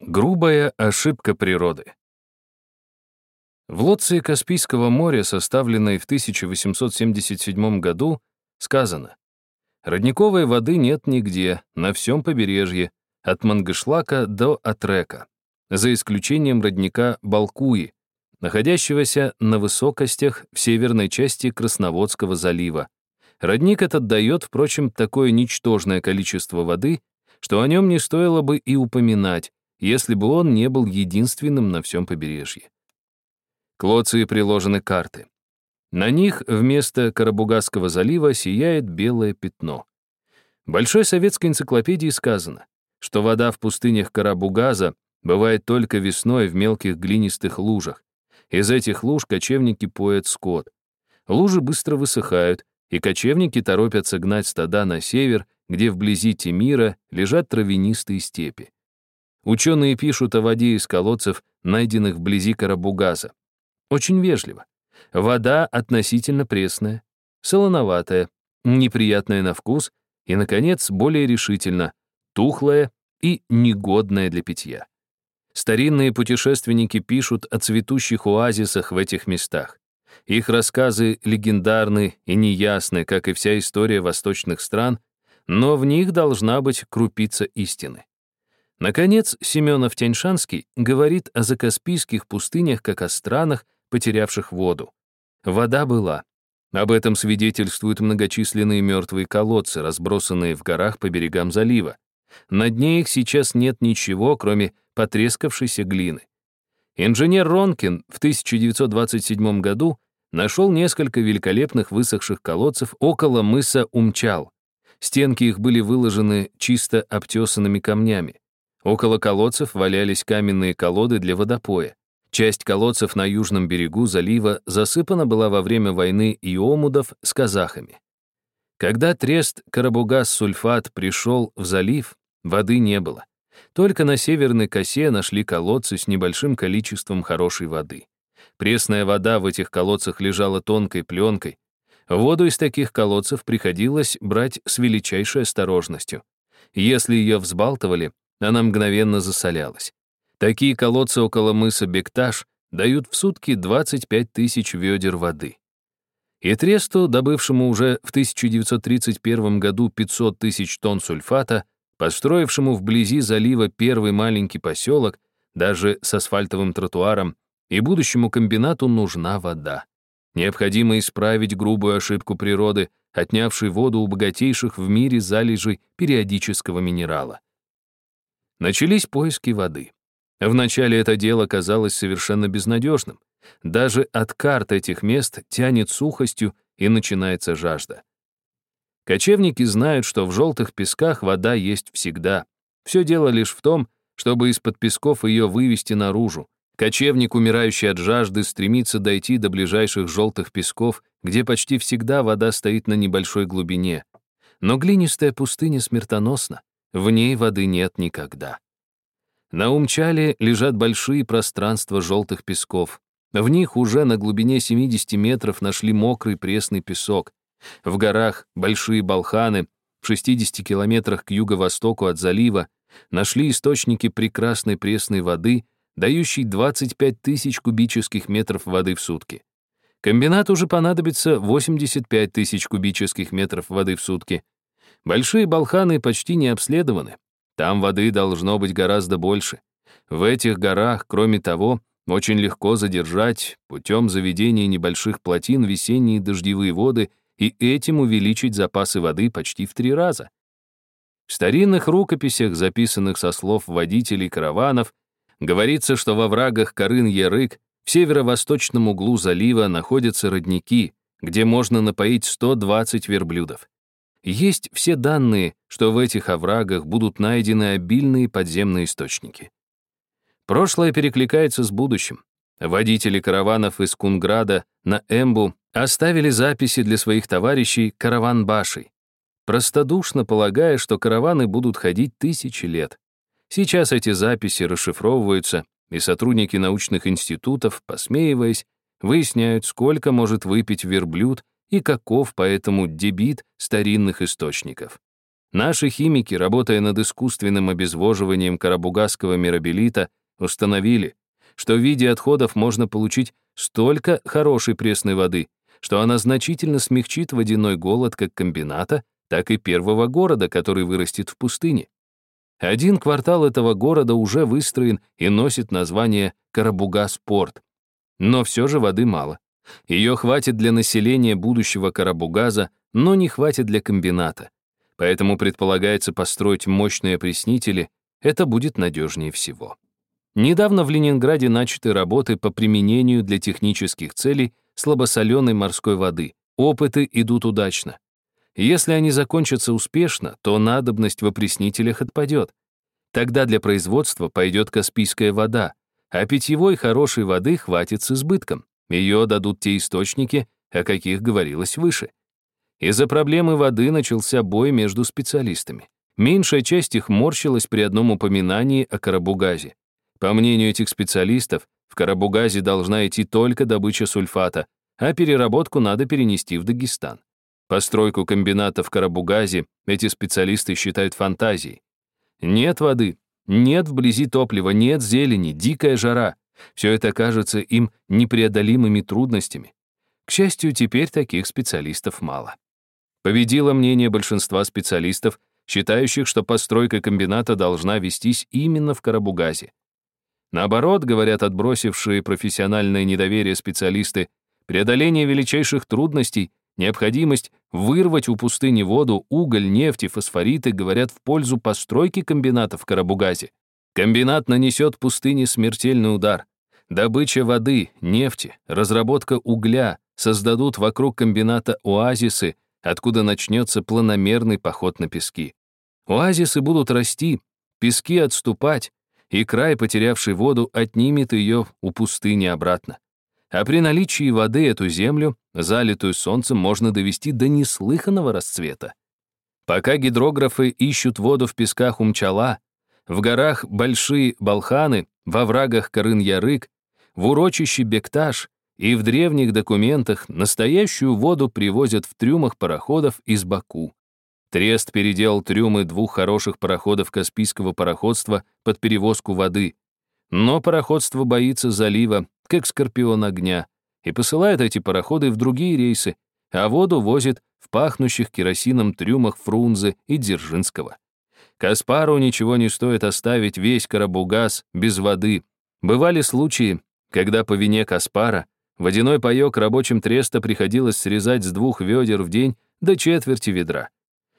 Грубая ошибка природы. В Лоции Каспийского моря, составленной в 1877 году, сказано «Родниковой воды нет нигде, на всем побережье, от Мангышлака до Атрека, за исключением родника Балкуи, находящегося на высокостях в северной части Красноводского залива. Родник этот дает, впрочем, такое ничтожное количество воды, что о нем не стоило бы и упоминать, если бы он не был единственным на всем побережье. К приложены карты. На них вместо Карабугасского залива сияет белое пятно. В Большой советской энциклопедии сказано, что вода в пустынях Карабугаза бывает только весной в мелких глинистых лужах. Из этих луж кочевники поят скот. Лужи быстро высыхают, и кочевники торопятся гнать стада на север, где вблизи Тимира лежат травянистые степи. Ученые пишут о воде из колодцев, найденных вблизи Карабугаза. Очень вежливо. Вода относительно пресная, солоноватая, неприятная на вкус и, наконец, более решительно, тухлая и негодная для питья. Старинные путешественники пишут о цветущих оазисах в этих местах. Их рассказы легендарны и неясны, как и вся история восточных стран, но в них должна быть крупица истины. Наконец, Семенов-Тяньшанский говорит о закаспийских пустынях как о странах, потерявших воду. Вода была. Об этом свидетельствуют многочисленные мертвые колодцы, разбросанные в горах по берегам залива. На дне их сейчас нет ничего, кроме потрескавшейся глины. Инженер Ронкин в 1927 году нашел несколько великолепных высохших колодцев около мыса Умчал. Стенки их были выложены чисто обтесанными камнями. Около колодцев валялись каменные колоды для водопоя. Часть колодцев на южном берегу залива засыпана была во время войны иомудов с казахами. Когда трест Карабугас-сульфат пришел в залив, воды не было. Только на северной косе нашли колодцы с небольшим количеством хорошей воды. Пресная вода в этих колодцах лежала тонкой пленкой. Воду из таких колодцев приходилось брать с величайшей осторожностью. Если ее взбалтывали, она мгновенно засолялась. Такие колодцы около мыса Бекташ дают в сутки 25 тысяч ведер воды. И Тресту, добывшему уже в 1931 году 500 тысяч тонн сульфата, построившему вблизи залива первый маленький поселок, даже с асфальтовым тротуаром, и будущему комбинату нужна вода. Необходимо исправить грубую ошибку природы, отнявшей воду у богатейших в мире залежей периодического минерала. Начались поиски воды. Вначале это дело казалось совершенно безнадежным. Даже от карт этих мест тянет сухостью и начинается жажда. Кочевники знают, что в желтых песках вода есть всегда. Все дело лишь в том, чтобы из-под песков ее вывести наружу. Кочевник, умирающий от жажды, стремится дойти до ближайших желтых песков, где почти всегда вода стоит на небольшой глубине. Но глинистая пустыня смертоносна. В ней воды нет никогда. На Умчале лежат большие пространства желтых песков. В них уже на глубине 70 метров нашли мокрый пресный песок. В горах большие балханы, в 60 километрах к юго-востоку от залива, нашли источники прекрасной пресной воды, дающей 25 тысяч кубических метров воды в сутки. Комбинату уже понадобится 85 тысяч кубических метров воды в сутки. Большие Балханы почти не обследованы. Там воды должно быть гораздо больше. В этих горах, кроме того, очень легко задержать путем заведения небольших плотин весенние дождевые воды и этим увеличить запасы воды почти в три раза. В старинных рукописях, записанных со слов водителей караванов, говорится, что во врагах Карын-Ярык в северо-восточном углу залива находятся родники, где можно напоить 120 верблюдов. Есть все данные, что в этих оврагах будут найдены обильные подземные источники. Прошлое перекликается с будущим. Водители караванов из Кунграда на Эмбу оставили записи для своих товарищей караван-башей, простодушно полагая, что караваны будут ходить тысячи лет. Сейчас эти записи расшифровываются, и сотрудники научных институтов, посмеиваясь, выясняют, сколько может выпить верблюд и каков поэтому дебит старинных источников. Наши химики, работая над искусственным обезвоживанием карабугасского мирабелита, установили, что в виде отходов можно получить столько хорошей пресной воды, что она значительно смягчит водяной голод как комбината, так и первого города, который вырастет в пустыне. Один квартал этого города уже выстроен и носит название Карабугас-порт. Но все же воды мало. Ее хватит для населения будущего Карабугаза, но не хватит для комбината. Поэтому предполагается построить мощные опреснители, это будет надежнее всего. Недавно в Ленинграде начаты работы по применению для технических целей слабосоленой морской воды. Опыты идут удачно. Если они закончатся успешно, то надобность в опреснителях отпадет. Тогда для производства пойдет каспийская вода, а питьевой хорошей воды хватит с избытком. Ее дадут те источники, о каких говорилось выше. Из-за проблемы воды начался бой между специалистами. Меньшая часть их морщилась при одном упоминании о Карабугазе. По мнению этих специалистов, в Карабугазе должна идти только добыча сульфата, а переработку надо перенести в Дагестан. Постройку комбината в Карабугазе эти специалисты считают фантазией. Нет воды, нет вблизи топлива, нет зелени, дикая жара. Все это кажется им непреодолимыми трудностями. К счастью, теперь таких специалистов мало. Победило мнение большинства специалистов, считающих, что постройка комбината должна вестись именно в Карабугазе. Наоборот, говорят отбросившие профессиональное недоверие специалисты, преодоление величайших трудностей Необходимость вырвать у пустыни воду, уголь, нефть и фосфориты говорят в пользу постройки комбината в Карабугазе. Комбинат нанесет пустыне смертельный удар. Добыча воды, нефти, разработка угля создадут вокруг комбината оазисы, откуда начнется планомерный поход на пески. Оазисы будут расти, пески отступать, и край, потерявший воду, отнимет ее у пустыни обратно. А при наличии воды эту землю, залитую солнцем, можно довести до неслыханного расцвета. Пока гидрографы ищут воду в песках Умчала, в горах Большие Балханы, во врагах Карын-Ярык, в урочище Бекташ и в древних документах настоящую воду привозят в трюмах пароходов из Баку. Трест переделал трюмы двух хороших пароходов Каспийского пароходства под перевозку воды. Но пароходство боится залива как скорпион огня, и посылает эти пароходы в другие рейсы, а воду возит в пахнущих керосином трюмах Фрунзе и Дзержинского. Каспару ничего не стоит оставить весь Карабугаз без воды. Бывали случаи, когда по вине Каспара водяной паёк рабочим треста приходилось срезать с двух ведер в день до четверти ведра.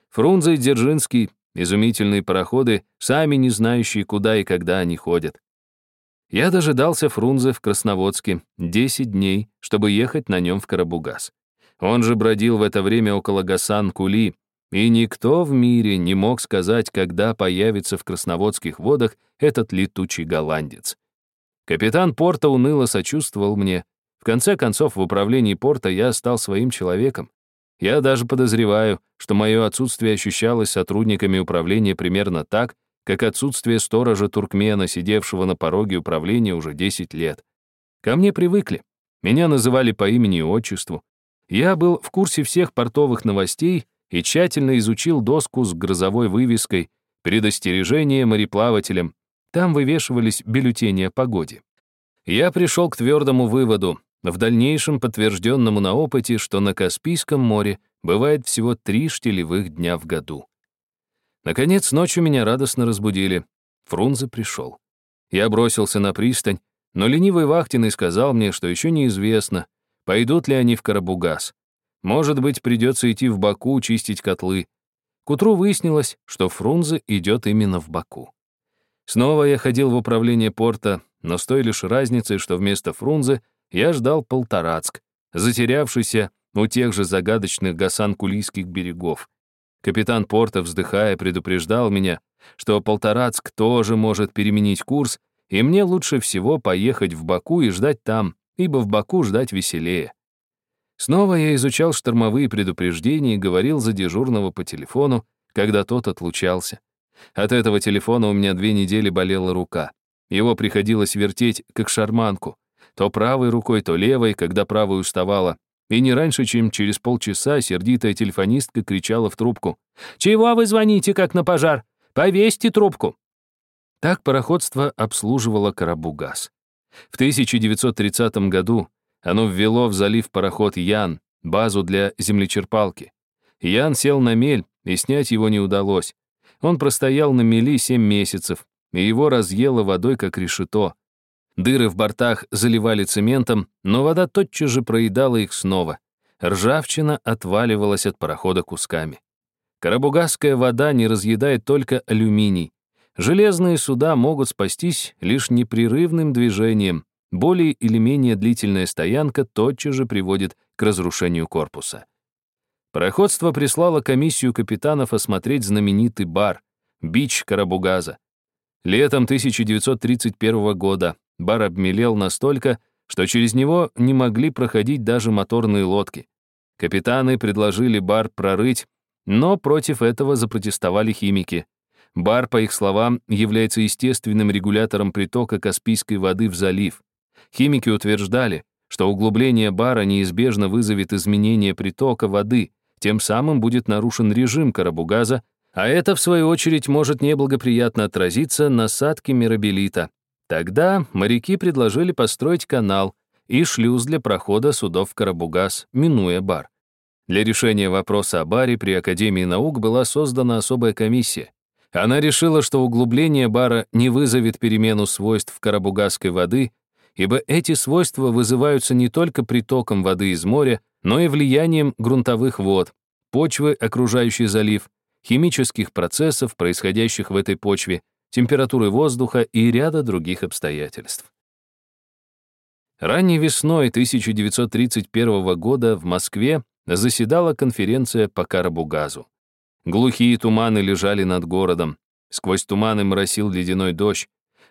Фрунзе и Дзержинский — изумительные пароходы, сами не знающие, куда и когда они ходят. Я дожидался Фрунзе в Красноводске 10 дней, чтобы ехать на нем в Карабугас. Он же бродил в это время около Гасан-Кули, и никто в мире не мог сказать, когда появится в Красноводских водах этот летучий голландец. Капитан порта уныло сочувствовал мне. В конце концов, в управлении порта я стал своим человеком. Я даже подозреваю, что мое отсутствие ощущалось сотрудниками управления примерно так, как отсутствие сторожа туркмена, сидевшего на пороге управления уже 10 лет. Ко мне привыкли. Меня называли по имени и отчеству. Я был в курсе всех портовых новостей и тщательно изучил доску с грозовой вывеской «Предостережение мореплавателям». Там вывешивались бюллетени о погоде. Я пришел к твердому выводу, в дальнейшем подтвержденному на опыте, что на Каспийском море бывает всего три штилевых дня в году. Наконец, ночью меня радостно разбудили. Фрунзе пришел. Я бросился на пристань, но ленивый вахтенный сказал мне, что еще неизвестно, пойдут ли они в Карабугас. Может быть, придется идти в Баку чистить котлы. К утру выяснилось, что Фрунзе идет именно в Баку. Снова я ходил в управление порта, но с той лишь разницей, что вместо Фрунзе я ждал Полторацк, затерявшийся у тех же загадочных гасан-кулийских берегов. Капитан порта, вздыхая, предупреждал меня, что Полторацк тоже может переменить курс, и мне лучше всего поехать в Баку и ждать там, ибо в Баку ждать веселее. Снова я изучал штормовые предупреждения и говорил за дежурного по телефону, когда тот отлучался. От этого телефона у меня две недели болела рука. Его приходилось вертеть, как шарманку. То правой рукой, то левой, когда правой уставала. и не раньше, чем через полчаса сердитая телефонистка кричала в трубку. «Чего вы звоните, как на пожар? Повесьте трубку!» Так пароходство обслуживало Карабугаз. В 1930 году оно ввело в залив пароход «Ян», базу для землечерпалки. Ян сел на мель, и снять его не удалось. Он простоял на мели семь месяцев, и его разъело водой, как решето. Дыры в бортах заливали цементом, но вода тотчас же проедала их снова. Ржавчина отваливалась от парохода кусками. Карабугасская вода не разъедает только алюминий. Железные суда могут спастись лишь непрерывным движением. Более или менее длительная стоянка тотчас же приводит к разрушению корпуса. Пароходство прислало комиссию капитанов осмотреть знаменитый бар, бич Карабугаза. Летом 1931 года бар обмелел настолько, что через него не могли проходить даже моторные лодки. Капитаны предложили бар прорыть, но против этого запротестовали химики. Бар, по их словам, является естественным регулятором притока Каспийской воды в залив. Химики утверждали, что углубление бара неизбежно вызовет изменение притока воды, тем самым будет нарушен режим Карабугаза, а это, в свою очередь, может неблагоприятно отразиться на садке Мирабелита. Тогда моряки предложили построить канал и шлюз для прохода судов в Карабугаз, минуя бар. Для решения вопроса о баре при Академии наук была создана особая комиссия. Она решила, что углубление бара не вызовет перемену свойств карабугасской воды, ибо эти свойства вызываются не только притоком воды из моря, но и влиянием грунтовых вод, почвы, окружающей залив, химических процессов, происходящих в этой почве, температуры воздуха и ряда других обстоятельств. Ранней весной 1931 года в Москве заседала конференция по Карабугазу. Глухие туманы лежали над городом. Сквозь туманы моросил ледяной дождь.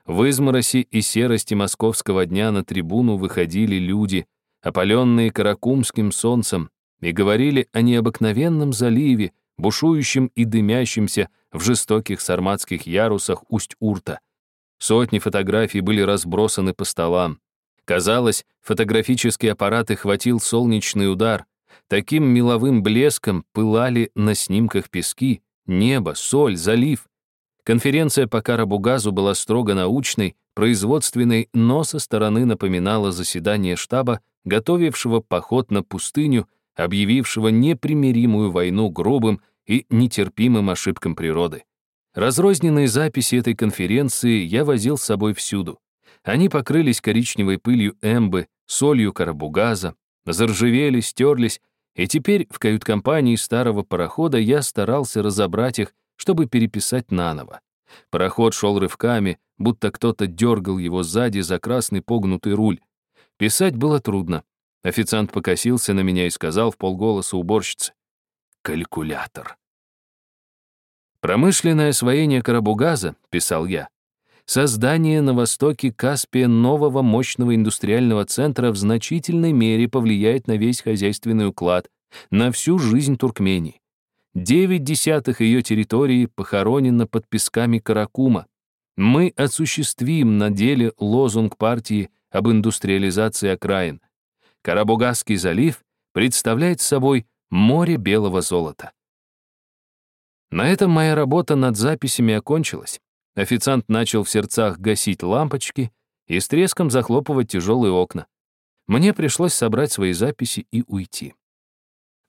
В измороси и серости московского дня на трибуну выходили люди, опаленные каракумским солнцем, и говорили о необыкновенном заливе, бушующем и дымящемся в жестоких сарматских ярусах Усть-Урта. Сотни фотографий были разбросаны по столам. Казалось, фотографический аппарат хватил солнечный удар, Таким меловым блеском пылали на снимках пески, небо, соль, залив. Конференция по Карабугазу была строго научной, производственной, но со стороны напоминала заседание штаба, готовившего поход на пустыню, объявившего непримиримую войну грубым и нетерпимым ошибкам природы. Разрозненные записи этой конференции я возил с собой всюду. Они покрылись коричневой пылью эмбы, солью карабугаза, заржавели, стерлись, и теперь в кают-компании старого парохода я старался разобрать их, чтобы переписать наново. Пароход шел рывками, будто кто-то дергал его сзади за красный погнутый руль. Писать было трудно. Официант покосился на меня и сказал в полголоса уборщице. «Калькулятор». «Промышленное освоение Карабугаза», — писал я, создание на востоке Каспия нового мощного индустриального центра в значительной мере повлияет на весь хозяйственный уклад, на всю жизнь Туркмении. Девять десятых ее территории похоронено под песками Каракума. Мы осуществим на деле лозунг партии об индустриализации окраин. Карабугасский залив представляет собой море белого золота. На этом моя работа над записями окончилась. Официант начал в сердцах гасить лампочки и с треском захлопывать тяжелые окна. Мне пришлось собрать свои записи и уйти.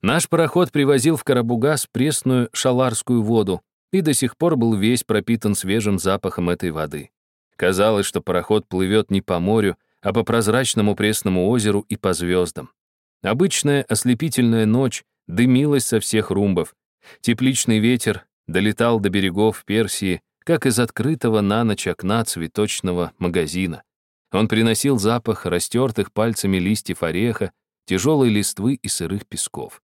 Наш пароход привозил в Карабугас пресную шаларскую воду и до сих пор был весь пропитан свежим запахом этой воды. Казалось, что пароход плывет не по морю, а по прозрачному пресному озеру и по звездам. Обычная ослепительная ночь дымилась со всех румбов. Тепличный ветер долетал до берегов Персии, как из открытого на ночь окна цветочного магазина. Он приносил запах растертых пальцами листьев ореха, тяжелой листвы и сырых песков.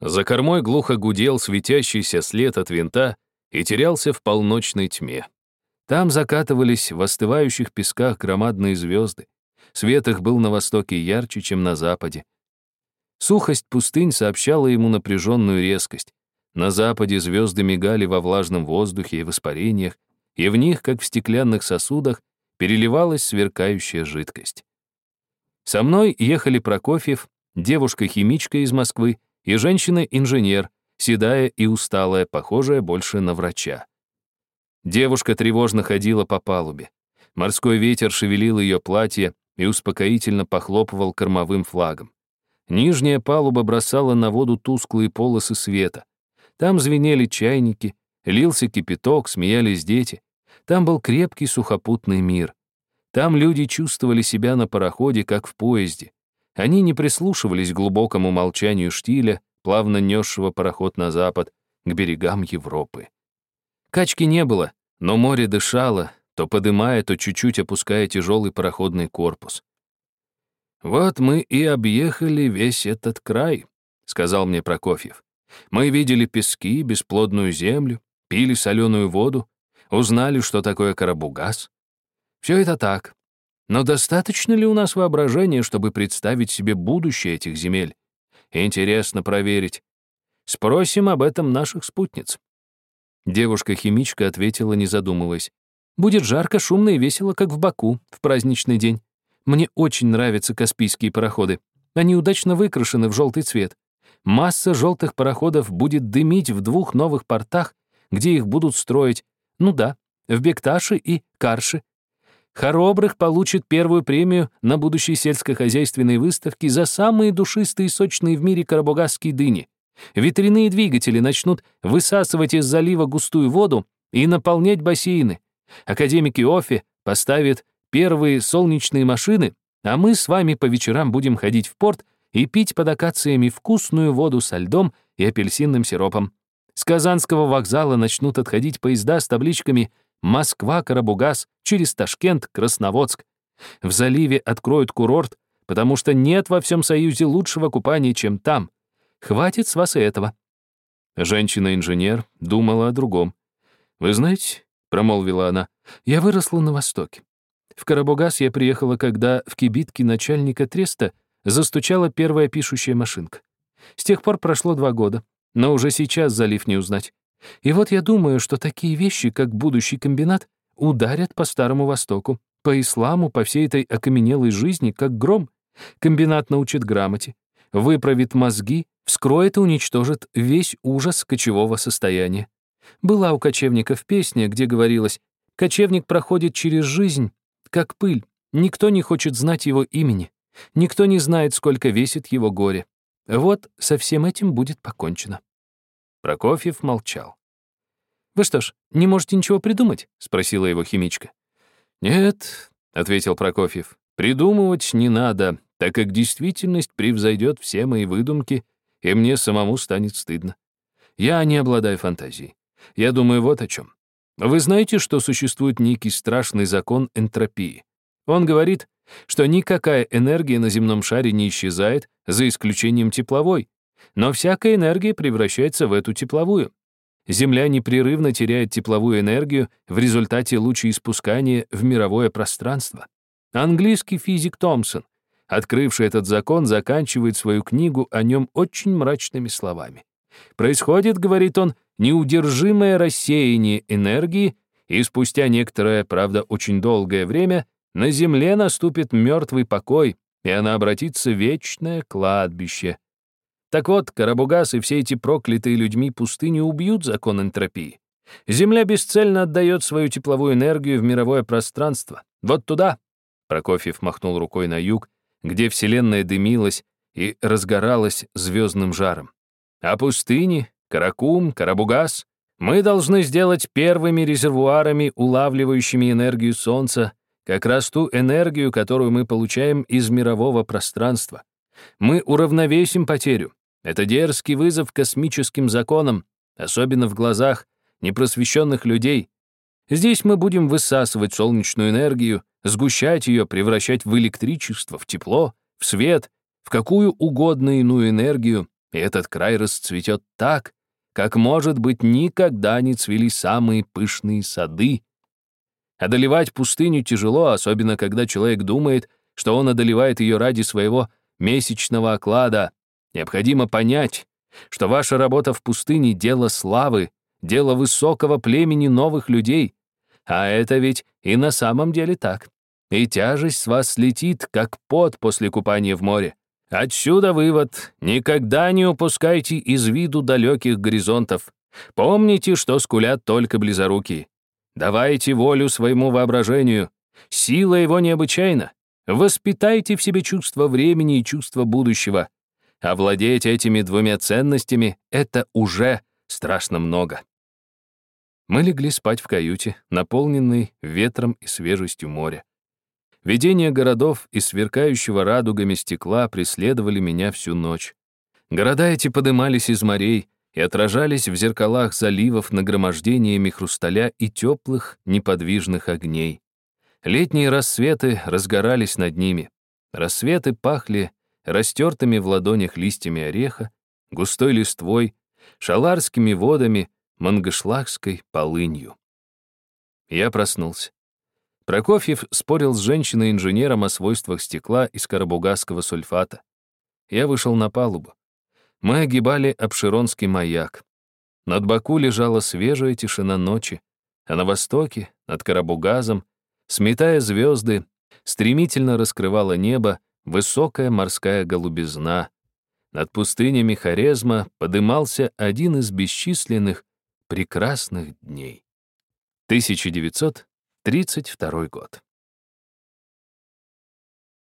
За кормой глухо гудел светящийся след от винта и терялся в полночной тьме. Там закатывались в остывающих песках громадные звезды. Свет их был на востоке ярче, чем на западе. Сухость пустынь сообщала ему напряженную резкость. На западе звезды мигали во влажном воздухе и в испарениях, и в них, как в стеклянных сосудах, переливалась сверкающая жидкость. Со мной ехали Прокофьев, девушка-химичка из Москвы и женщина-инженер, седая и усталая, похожая больше на врача. Девушка тревожно ходила по палубе. Морской ветер шевелил ее платье и успокоительно похлопывал кормовым флагом. Нижняя палуба бросала на воду тусклые полосы света. Там звенели чайники, лился кипяток, смеялись дети. Там был крепкий сухопутный мир. Там люди чувствовали себя на пароходе, как в поезде. Они не прислушивались к глубокому молчанию штиля, плавно несшего пароход на запад, к берегам Европы. Качки не было, но море дышало, то подымая, то чуть-чуть опуская тяжелый пароходный корпус. «Вот мы и объехали весь этот край», — сказал мне Прокофьев. «Мы видели пески, бесплодную землю, пили соленую воду, узнали, что такое карабугас. Все это так. Но достаточно ли у нас воображения, чтобы представить себе будущее этих земель? Интересно проверить. Спросим об этом наших спутниц». Девушка-химичка ответила, не задумываясь. «Будет жарко, шумно и весело, как в Баку в праздничный день. Мне очень нравятся каспийские пароходы. Они удачно выкрашены в желтый цвет. Масса желтых пароходов будет дымить в двух новых портах, где их будут строить, ну да, в Бекташе и Карше. Хоробрых получит первую премию на будущей сельскохозяйственной выставке за самые душистые и сочные в мире карабугасские дыни. Ветряные двигатели начнут высасывать из залива густую воду и наполнять бассейны. Академик Иофи поставит первые солнечные машины, а мы с вами по вечерам будем ходить в порт и пить под акациями вкусную воду со льдом и апельсинным сиропом. С Казанского вокзала начнут отходить поезда с табличками «Москва-Карабугас» через Ташкент, Красноводск. В заливе откроют курорт, потому что нет во всем Союзе лучшего купания, чем там. Хватит с вас и этого. Женщина-инженер думала о другом. «Вы знаете, — промолвила она, — я выросла на Востоке. В Карабугас я приехала, когда в кибитке начальника треста застучала первая пишущая машинка. С тех пор прошло два года, но уже сейчас залив не узнать. И вот я думаю, что такие вещи, как будущий комбинат, ударят по Старому Востоку, по исламу, по всей этой окаменелой жизни, как гром. Комбинат научит грамоте, выправит мозги, вскроет и уничтожит весь ужас кочевого состояния. Была у кочевников песня, где говорилось «Кочевник проходит через жизнь, как пыль. Никто не хочет знать его имени. Никто не знает, сколько весит его горе. Вот со всем этим будет покончено». Прокофьев молчал. «Вы что ж, не можете ничего придумать?» — спросила его химичка. «Нет», — ответил Прокофьев, — «придумывать не надо, так как действительность превзойдет все мои выдумки, и мне самому станет стыдно. Я не обладаю фантазией. Я думаю вот о чем. Вы знаете, что существует некий страшный закон энтропии? Он говорит, что никакая энергия на земном шаре не исчезает, за исключением тепловой, но всякая энергия превращается в эту тепловую. Земля непрерывно теряет тепловую энергию в результате лучеиспускания в мировое пространство. Английский физик Томпсон, открывший этот закон, заканчивает свою книгу о нем очень мрачными словами. Происходит, говорит он, неудержимое рассеяние энергии, и спустя некоторое, правда, очень долгое время на Земле наступит мертвый покой, и она обратится в вечное кладбище. Так вот, Карабугас и все эти проклятые людьми пустыни убьют закон энтропии. Земля бесцельно отдает свою тепловую энергию в мировое пространство. Вот туда. Прокофьев махнул рукой на юг, где Вселенная дымилась и разгоралась звездным жаром. А пустыни, Каракум, Карабугас мы должны сделать первыми резервуарами, улавливающими энергию Солнца, как раз ту энергию, которую мы получаем из мирового пространства. Мы уравновесим потерю. Это дерзкий вызов космическим законам, особенно в глазах непросвещенных людей. Здесь мы будем высасывать солнечную энергию, сгущать ее, превращать в электричество, в тепло, в свет, в какую угодно иную энергию, и этот край расцветет так, как, может быть, никогда не цвели самые пышные сады. Одолевать пустыню тяжело, особенно когда человек думает, что он одолевает ее ради своего месячного оклада. Необходимо понять, что ваша работа в пустыне — дело славы, дело высокого племени новых людей. А это ведь и на самом деле так. И тяжесть с вас слетит, как пот после купания в море. Отсюда вывод. Никогда не упускайте из виду далеких горизонтов. Помните, что скулят только близоруки. Давайте волю своему воображению. Сила его необычайна. Воспитайте в себе чувство времени и чувство будущего. Овладеть этими двумя ценностями — это уже страшно много. Мы легли спать в каюте, наполненной ветром и свежестью моря. Видения городов и сверкающего радугами стекла преследовали меня всю ночь. Города эти подымались из морей и отражались в зеркалах заливов нагромождениями хрусталя и теплых, неподвижных огней. Летние рассветы разгорались над ними. Рассветы пахли растертыми в ладонях листьями ореха, густой листвой, шаларскими водами, мангышлахской полынью. Я проснулся. Прокофьев спорил с женщиной-инженером о свойствах стекла из карабугасского сульфата. Я вышел на палубу. Мы огибали Обширонский маяк. Над Баку лежала свежая тишина ночи, а на востоке, над Карабугазом, сметая звезды, стремительно раскрывало небо высокая морская голубизна. Над пустынями Хорезма подымался один из бесчисленных прекрасных дней. 1932 год.